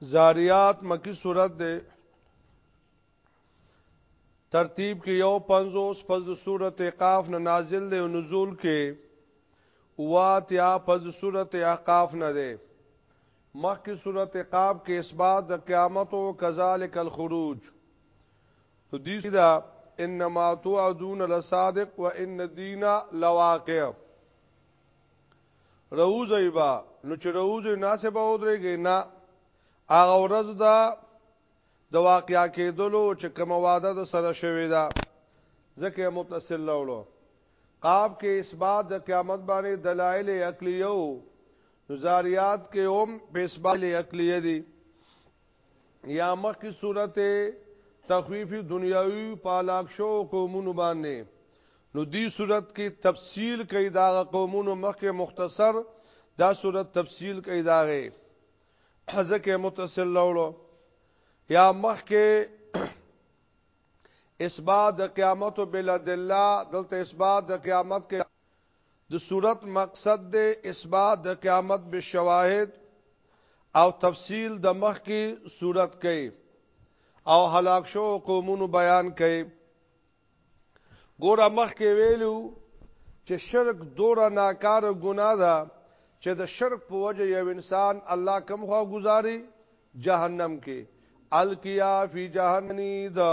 زاریات مکی صورت ده ترتیب کې یو 50 پس د صورت قاف نه نازل دی او نزول کې واتیا پس د صورت احقاف نه دی مخکې صورت قاف کې اثبات د قیامت او کذالک الخروج حدیث دا انما توعدون لصادق وان الدين لواقع روز ایبا نو چې روز ناسبه ودرېږي نه هغه ورځ دا د واقعیا کېدلو چې کوم واده د سره شوی دا ځکه متصل لولو قاب کې اثبات د قیامت باندې دلایل عقلیو نزاریات کې هم په اثبات عقلیه دي یا مخکې صورت تخویف دنیاوی پالاک شو قومونو باندې نو دی صورت کې تفصیل کوي دا قومونو مخکې مختصر دا صورت تفصیل کوي دا غي ځکه متصل لولو یا مخکې اثبات د قیامت بلا دلله دلته اثبات د قیامت کې د سورت مقصد دی اثبات د قیامت به شواهد او تفصیل د مخ کی صورت کوي او هلاک شو قومونو بیان کوي ګوره مخ کې ویلو چې شرک دوره ناکار ګناه ده چې د شرک په وجه یو انسان الله کم خوا گزاري جهنم کې الکیا فی جهنمی دا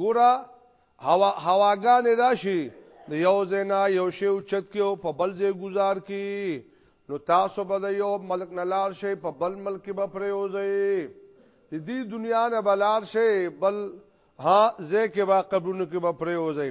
ګوره هوا هواګانې راشي د یو زینا یو شی او چت کې او په بل ځای گزار کی نو تاسو به د یو ملک نه لار شي په بل ملک کې به پریوځي د دې دنیا نه بلار شي بل ها ځای کې به قبرونو کې به پریوځي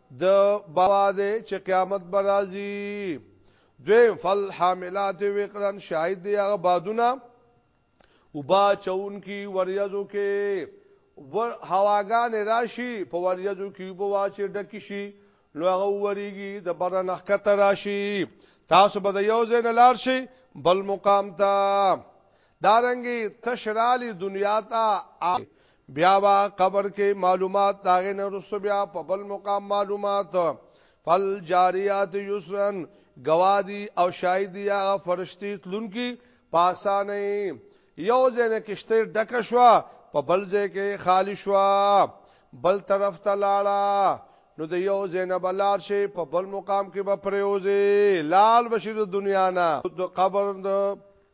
د بوا دې چې قیامت برازي دویم فل حاملات وقرن شاهد دی هغه بادونه وبا چون کی وریزو کې ور هواګان راشي په وریزو کې بوا چې ډک شي نو هغه وریږي د بره نخکته راشي تاسو به د یو ځای نه لار شي بل مقام ته دارنګي تشرالی دنیا تا آ بیا با قبر کې معلومات داغه نه رسو بیا په بل مقام معلومات فل جاریات یسرن گوادی او شاهدی هغه فرشتي تلونکي پاسانه یو ځنه کشته ډک شوا په بل ځای کې خالی شوا بل طرف ته لاړه نو د یو زینب لار شي په بل مقام کې به پریوزي لال بشیر دنیا نه د قبر د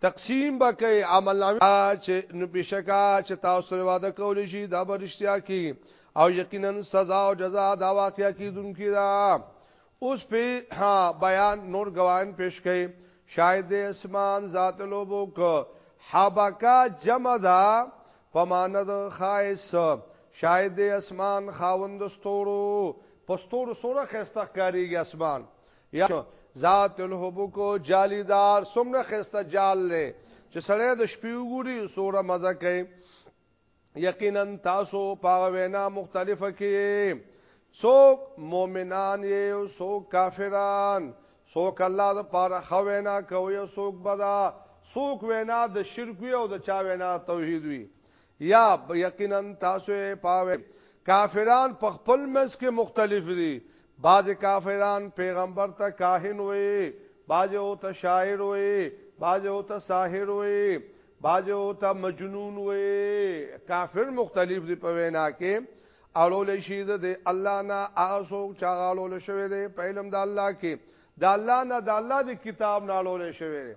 تقسیم به کوي عمل نامه چې نو بشکا چې تاسو سره وعده کول شي دا برشتیا کی او یقینا سزا او جزا دا واقعیا کیدونکې دا اوس په ها بیان نور گواهان پیش کړي شاید اسمان ذات لوبو ک حبکا جمع دا پماند خایس شاید اسمان خاوند ستورو پستور سوره خسته کاریږي اسمان یا ذات الحبک جالیدار سمره خسته جال لري چې سړی د شپې وګوري سوره مزه کوي یقینا تاسو پاغه وینا مختلفه کې څوک مؤمنان یې او څوک کافران څوک الله د پاره خو وینا کوي او څوک بدا څوک وینا د شرک وي او د چا وینا توحید وي یا یقینا تاسو پاوه کافران په خپل مس کې مختلف دي بعض کافران پیغمبر ته کاهن وي بعض او ته شاعر وي بعض او ته ساحر وي بعض او ته مجنون وي کافر مختلف دي په وینا کې اړول شي د الله نه هغه څوک چې اړول شوی دی په علم د الله کې د الله نه د الله د کتاب نه اړول شوی دی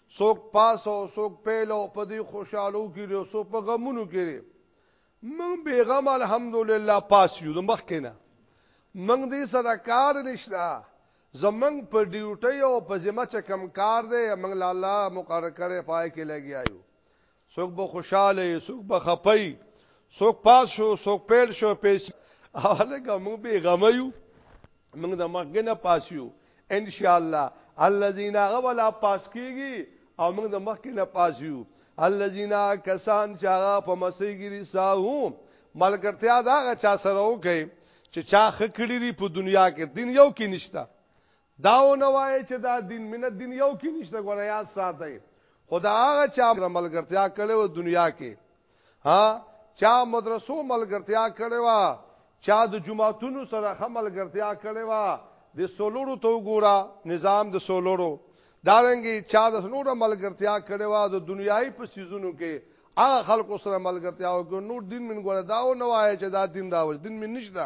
څوک پاس او څوک پیل او په دې خوشحالو کې لري څوک په غمونو کې لري موږ بیغم الحمدلله پاس یو د مخ کې نه موږ دې سره کار نشته زمنګ په ډیوټي او په ذمہ چکم کار دی موږ لاله مقرر کړي پای کې لګیایو څوک به خوشاله څوک به خپي څوک پاس شو څوک پیل شو پیس اوله ګمو به غم یو موږ د مخګنه پاسیو ان شاء الله الذين غولا پاس کیږي او موږ د مخګنه پاسیو الذين کسان چې هغه په مسیګری ساهو ملګرتیا دا چا سره وکي چې چا خکړی دی په دنیا کې دین یو کې نشتا دا ونه وایئ چې دا دین مینه دین یو کې نشته ګوره یاد ساتئ خو د هغه چا سره ملګرتیا کړې وه دنیا کې ها چا مدرسو ملګرتیا کړې وه چا د جماعتونو سره هم ملګرتیا کړې وه د سولورو تو ګورا نظام د سولورو دارنګي چا د نور ملګرتیا کړي وا د دنیای په سيزونو کې هغه خلکو سره ملګرتیا او نور دین من ګوره دا او نوای چې دا دین راوړ دین من نشته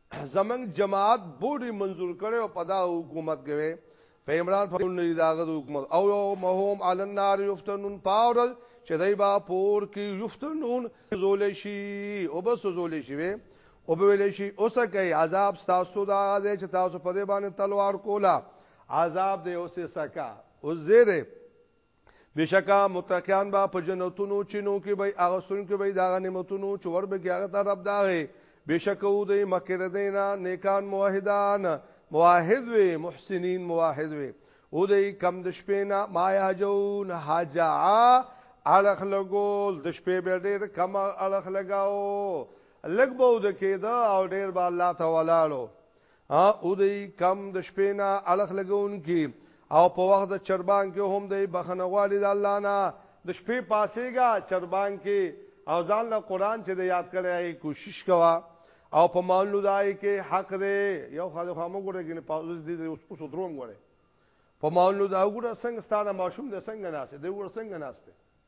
زمنګ جماعت بوډي منظور کړي او پدا حکومت کوي په عمران په نه داغه حکومت او یو مهم عل النار یفتنون پاور چې دای با پور کې یفتنون زول شي او بس زول شي وي او به ویل شي اوس کوي عذاب تاسو دا غځي چې تاسو په دې باندې تلوار کولا عذاب دې اوسه سکا او زیره بشکا متقیان با په جنتونو چینو کې به اغستون کې به دا نعمتونو چور به کې هغه ته رب داغه بشکو دې مکر دینا نیکان موحدان موحد وی محسنین موحد وی او دې کم د شپې نه ما یاجون حاجا الخ لګول د شپې به ډېر کم الخ لګاو لګ بو د کېدا او ډېر با الله تعالی او دی کم د شپې نه اړخ لګونکي او په وخت د چربان کې هم دی بخنه غواړي د الله نه د شپې پاسېګا چربان کې او ځان له قران چې د یاد کړی کوشش کوا او په مانلو دای کې حق دی یو خاله خامو ګره کې نه پاوز دي اوس اوس دروم ګره په مانلو دا ګره څنګه ستاره ماشوم د څنګه ناشته دی ور څنګه ناشته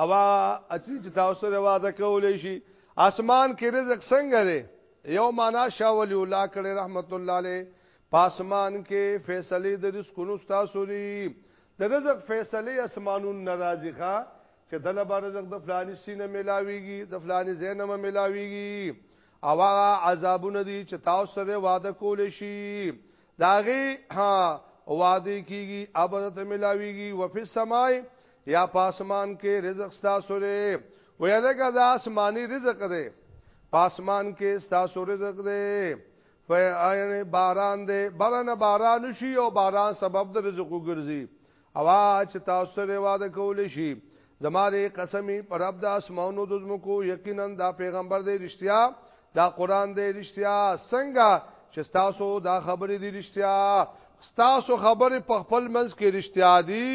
او اچي چې تاسو سره وعده کولې شي اسمان کې رزق څنګه دی یو معنا شاولی الله کړي رحمت الله علیه پاسمان کې فیصله د رزقونو تاسو دی د رزق فیصله اسمانون ناراضي ښا چې د لبا رزق د فلاني سینه ملاويږي د فلاني زینه ملاويږي او هغه عذابونه دي چې تاسو سره وعده کول شي داغه ها وعده کیږي ابد ته ملاويږي وفي السماء یا پاسمان کې رزق ستاسو دی وې لکه دا آسماني رزق دی پاسمان کې ستاسو رزق دی فاین باران دی باران باران شي او باران سبب د رزق وګرځي اواز تاسو سره واده کول شي زماره قسمی پر رب د اسمانو د زمکو یقینا دا پیغمبر دی رښتیا دا قران دی رښتیا څنګه چې تاسو دا خبرې دی رښتیا تاسو خبرې په خپل منځ کې رښتیا دي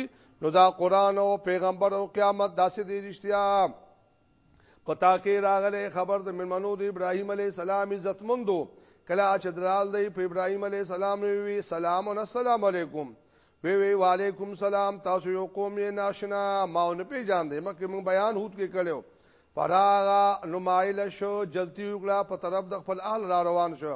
نو دا قران او پیغمبر او قیامت داسې دی رښتیا پتا کې راغله خبر د منمنو د ابراهیم علی السلام عزت مندو کله چې درال دی په ابراهیم علی السلام وی سلام و السلام علیکم وی وی وعلیکم سلام تاسو یو قوم یې ناشنا ماونه پیجان دی مکه مون بیان هوت کې کړو فراغا نمایل شو جلتی وکړه په طرف د خپل اهل را روان شو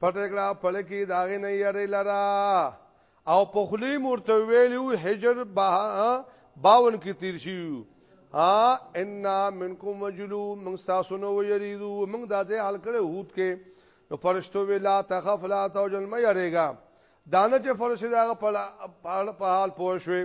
پټه کړه پړه کې د هغې نه یری لره او په خلی مورته ویلو حجر باون کې تیر شیو ها ان منکم وجلو من تاسو نو یریدو من دا ځای حل کړه هوت کې نو فرشتو ویلا تخف لا توجل مې یریګا دانه چې فرشتي دا په حال پوه شوي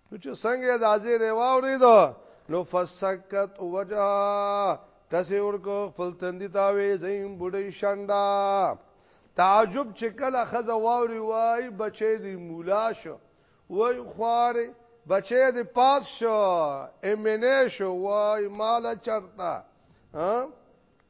نو چې څنګه د ازي ریواوري دو نو فسکت وجه تاسو ورکو خپل تندې تا وې زین بډې شاندا تعجب چې کله خزه واوري وای بچې دی مولا شو وای خواره بچې دی پاس شو امنه شو وای مال چرتا ها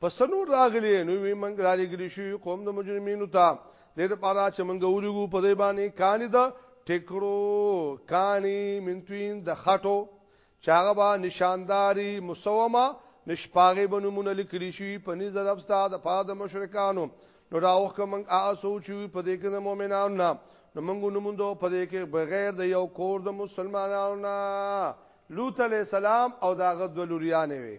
په سنور راغلی نو وی منګ را لګلی شو قوم د مجرمینو ته د دې لپاره چې منګ ورګو په دې باندې کانی دا ټکرو کانی منتوین د خټو چاغه با نشانداری مسومه نشپاغه بنمونه لیکلی شو په نيز رب استاد د پاد مشرکانو نو راوخ کوم ا سوچ په دې کې د مؤمنانو نه نو موږ نموندو په دې کې بغیر د یو کور د مسلمانانو نه لوط علی السلام او داغه د لوریانه وي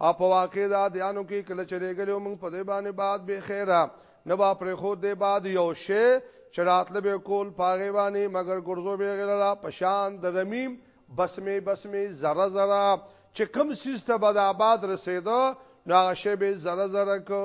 او په واقع دا دیانو کې کله چې لګلو موږ په دې باندې بعد به خیره نه با پر خو دې بعد یو شی چراتل به کول پاغه باندې مگر ګرځو به غلرا پشان د رمیم بسمه بسمه زره زره چې کم سیسته بد آباد رسیدو نو هغه شی به زره زره کو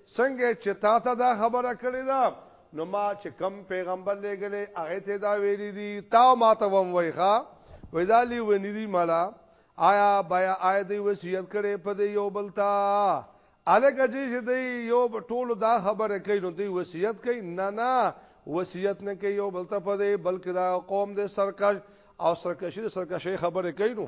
څنګه چې تا ته دا خبره کړې ده، نو ما چې کوم پېغمبر لېږلی، هغه ته یې دا ویلي دي، تا او ما ته به هم وایي، ښه! وایي، دا لېوني دي، مړه! آیا بیا آیا دوی وصیت کړی په دې یو بل ته؟ هلکه جي چې دوی یو ټولو دا خبره کوي، نو دوی وصیت کوي؟ نه، نه! وصیت نه کوي یو بل ته په دې، بلکې دغه قوم دی سرکش او سرکشي د سرکشۍ خبرې کوي، نو.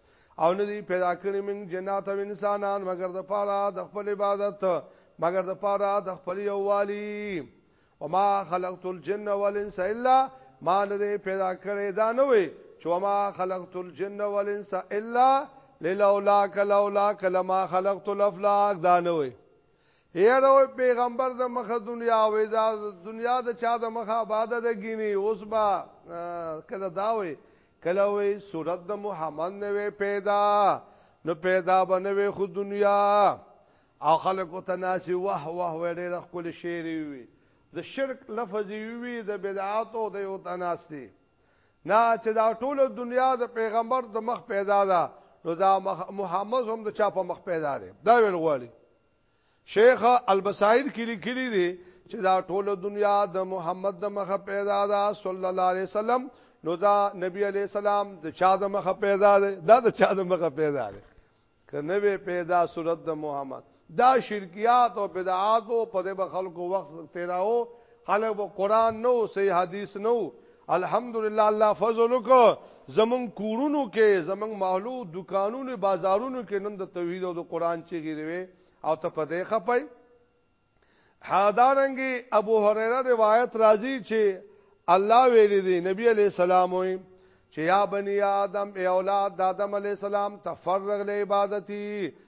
او نه دی پیدا کړی موږ جنات او انسانان مگر د پاره د خپل عبادت مگر د پاره د خپل یووالي وما خلقت الجن والانس الا ما نه دی پیدا کړی دا نه وي چې وما خلقت الجن والانس الا لولا کلولا کلما خلقت الافلاک دا نه وي یره پیغمبر د مخه دنیا وې دا دنیا د چا د مخه آباد ده ګینی اوس با کله دا وې کله وی صورت د محمد نه وی پیدا نو پیدا بنوي خو دنیا او خلکو تناسي وه وه وړي د خپل شعر وی د شرک لفظ وی د بدعات او د یو تناسي نه چې دا ټول دنیا د پیغمبر د مخ پیدا ده نو دا محمد هم د چا په مخ پیدا ده دا ویل غواړي شیخ البصائر کې لیکلي دي چې دا ټول دنیا د محمد د مخه پیدا ده صلی الله علیه وسلم نو دا نبی علی السلام د چا د مخه پیدا ده دا د چا د مخه پیدا ده کنه به پیدا صورت د محمد دا شرکیات او بدعات او په دې خلکو وخت تیراو خلک به قران نو صحیح حدیث نو الحمدلله الله فضل وکړو زمون کورونو کې زمون محلو دکانونو بازارونو کې نن د توحید او د قران چې غیروي او ته په دې خپای حادارنګي ابو هريره روایت راځي چې الله ویل دي نبی علی السلام وي چې یا بنی آدم ای اولاد د آدم علی السلام تفرغ له عبادتي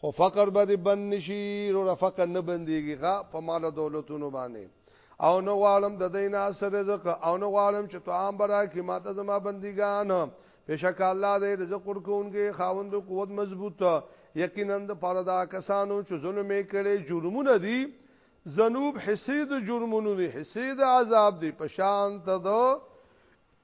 خو فقر به دې بند نشي وروره فقر نه بندېږي ښه په مال او دولتونو باندې او نه غواړم د دې نه اثر رزق او نه غواړم چې طعام برا کې ماته زما بندګان بشک الله دې رزق ورکوونکي خاوند قوت مضبوط یقینا د پاره دا کسانو چې ظلم یې کړي جرمونه دي ذنوب حسید جرمونو دي حسید عذاب دي پشان ته دو